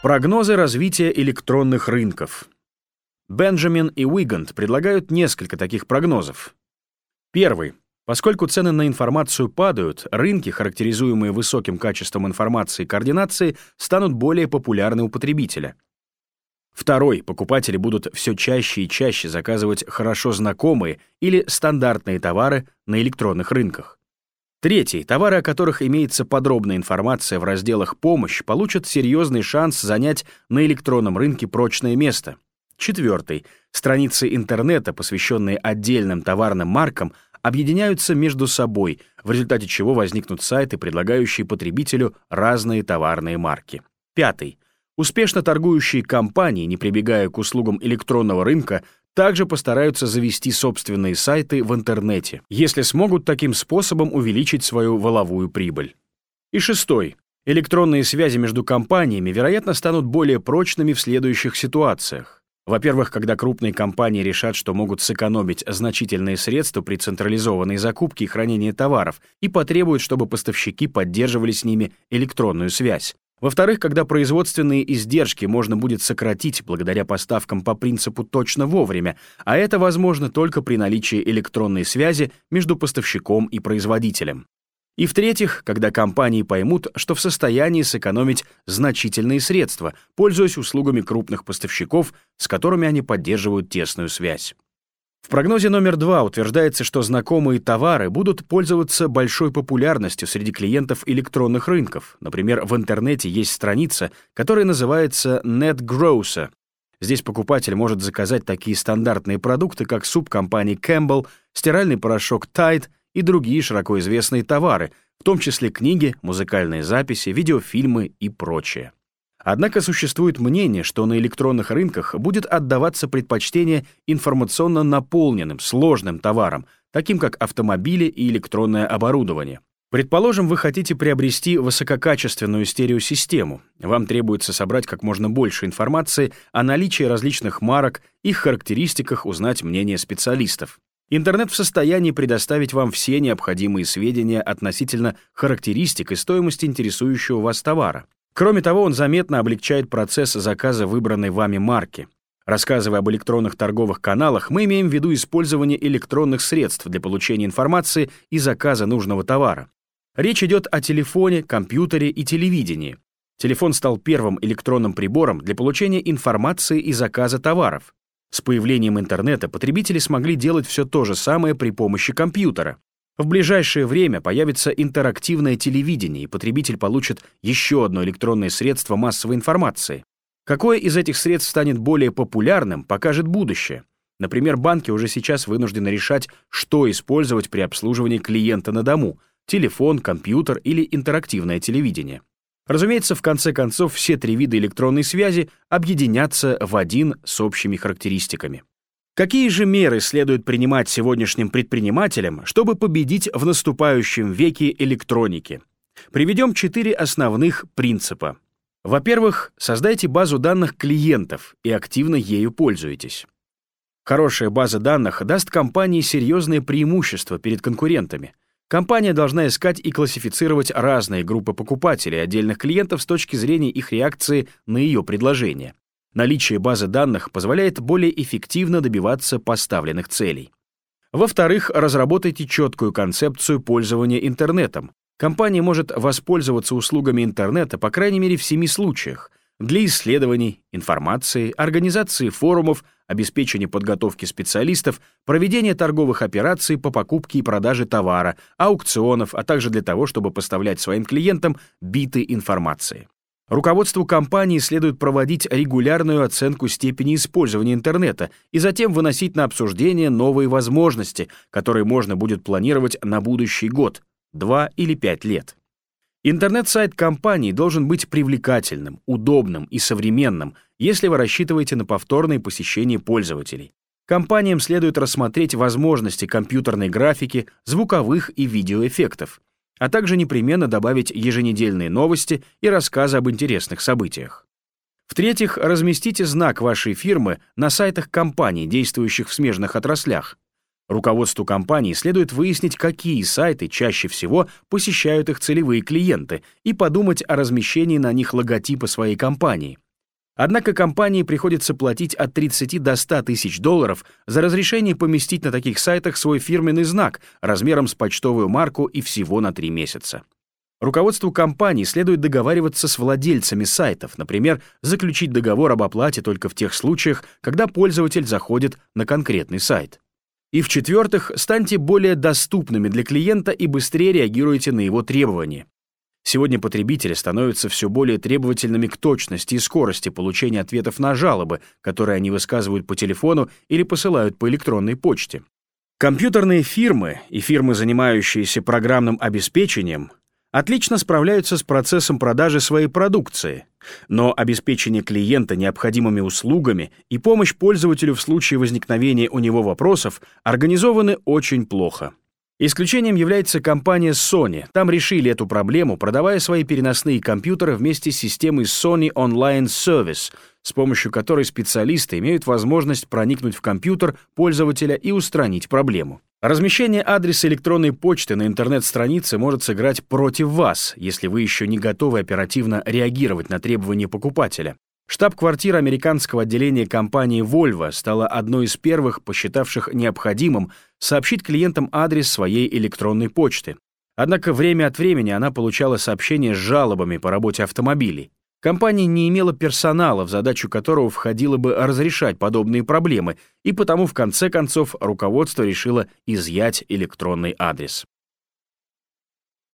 Прогнозы развития электронных рынков. Бенджамин и Уигант предлагают несколько таких прогнозов. Первый. Поскольку цены на информацию падают, рынки, характеризуемые высоким качеством информации и координации, станут более популярны у потребителя. Второй. Покупатели будут все чаще и чаще заказывать хорошо знакомые или стандартные товары на электронных рынках. Третий. Товары, о которых имеется подробная информация в разделах «Помощь», получат серьезный шанс занять на электронном рынке прочное место. Четвертый. Страницы интернета, посвященные отдельным товарным маркам, объединяются между собой, в результате чего возникнут сайты, предлагающие потребителю разные товарные марки. Пятый. Успешно торгующие компании, не прибегая к услугам электронного рынка, также постараются завести собственные сайты в интернете, если смогут таким способом увеличить свою воловую прибыль. И шестой. Электронные связи между компаниями, вероятно, станут более прочными в следующих ситуациях. Во-первых, когда крупные компании решат, что могут сэкономить значительные средства при централизованной закупке и хранении товаров и потребуют, чтобы поставщики поддерживали с ними электронную связь. Во-вторых, когда производственные издержки можно будет сократить благодаря поставкам по принципу точно вовремя, а это возможно только при наличии электронной связи между поставщиком и производителем. И в-третьих, когда компании поймут, что в состоянии сэкономить значительные средства, пользуясь услугами крупных поставщиков, с которыми они поддерживают тесную связь. В прогнозе номер два утверждается, что знакомые товары будут пользоваться большой популярностью среди клиентов электронных рынков. Например, в интернете есть страница, которая называется NetGrocer. Здесь покупатель может заказать такие стандартные продукты, как суп компании Campbell, стиральный порошок Tide и другие широко известные товары, в том числе книги, музыкальные записи, видеофильмы и прочее. Однако существует мнение, что на электронных рынках будет отдаваться предпочтение информационно наполненным, сложным товарам, таким как автомобили и электронное оборудование. Предположим, вы хотите приобрести высококачественную стереосистему. Вам требуется собрать как можно больше информации о наличии различных марок, их характеристиках, узнать мнение специалистов. Интернет в состоянии предоставить вам все необходимые сведения относительно характеристик и стоимости интересующего вас товара. Кроме того, он заметно облегчает процесс заказа выбранной вами марки. Рассказывая об электронных торговых каналах, мы имеем в виду использование электронных средств для получения информации и заказа нужного товара. Речь идет о телефоне, компьютере и телевидении. Телефон стал первым электронным прибором для получения информации и заказа товаров. С появлением интернета потребители смогли делать все то же самое при помощи компьютера. В ближайшее время появится интерактивное телевидение, и потребитель получит еще одно электронное средство массовой информации. Какое из этих средств станет более популярным, покажет будущее. Например, банки уже сейчас вынуждены решать, что использовать при обслуживании клиента на дому — телефон, компьютер или интерактивное телевидение. Разумеется, в конце концов, все три вида электронной связи объединятся в один с общими характеристиками. Какие же меры следует принимать сегодняшним предпринимателям, чтобы победить в наступающем веке электроники? Приведем четыре основных принципа. Во-первых, создайте базу данных клиентов и активно ею пользуйтесь. Хорошая база данных даст компании серьезное преимущество перед конкурентами. Компания должна искать и классифицировать разные группы покупателей отдельных клиентов с точки зрения их реакции на ее предложение. Наличие базы данных позволяет более эффективно добиваться поставленных целей. Во-вторых, разработайте четкую концепцию пользования интернетом. Компания может воспользоваться услугами интернета по крайней мере в семи случаях для исследований, информации, организации форумов, обеспечения подготовки специалистов, проведения торговых операций по покупке и продаже товара, аукционов, а также для того, чтобы поставлять своим клиентам биты информации. Руководству компании следует проводить регулярную оценку степени использования интернета и затем выносить на обсуждение новые возможности, которые можно будет планировать на будущий год, два или пять лет. Интернет-сайт компании должен быть привлекательным, удобным и современным, если вы рассчитываете на повторное посещение пользователей. Компаниям следует рассмотреть возможности компьютерной графики, звуковых и видеоэффектов, а также непременно добавить еженедельные новости и рассказы об интересных событиях. В-третьих, разместите знак вашей фирмы на сайтах компаний, действующих в смежных отраслях. Руководству компании следует выяснить, какие сайты чаще всего посещают их целевые клиенты и подумать о размещении на них логотипа своей компании. Однако компании приходится платить от 30 до 100 тысяч долларов за разрешение поместить на таких сайтах свой фирменный знак размером с почтовую марку и всего на 3 месяца. Руководству компании следует договариваться с владельцами сайтов, например, заключить договор об оплате только в тех случаях, когда пользователь заходит на конкретный сайт. И в-четвертых, станьте более доступными для клиента и быстрее реагируйте на его требования. Сегодня потребители становятся все более требовательными к точности и скорости получения ответов на жалобы, которые они высказывают по телефону или посылают по электронной почте. Компьютерные фирмы и фирмы, занимающиеся программным обеспечением, отлично справляются с процессом продажи своей продукции, но обеспечение клиента необходимыми услугами и помощь пользователю в случае возникновения у него вопросов организованы очень плохо. Исключением является компания Sony. Там решили эту проблему, продавая свои переносные компьютеры вместе с системой Sony Online Service, с помощью которой специалисты имеют возможность проникнуть в компьютер пользователя и устранить проблему. Размещение адреса электронной почты на интернет-странице может сыграть против вас, если вы еще не готовы оперативно реагировать на требования покупателя. Штаб-квартира американского отделения компании Volvo стала одной из первых, посчитавших необходимым сообщить клиентам адрес своей электронной почты. Однако время от времени она получала сообщения с жалобами по работе автомобилей. Компания не имела персонала, в задачу которого входило бы разрешать подобные проблемы, и потому в конце концов руководство решило изъять электронный адрес.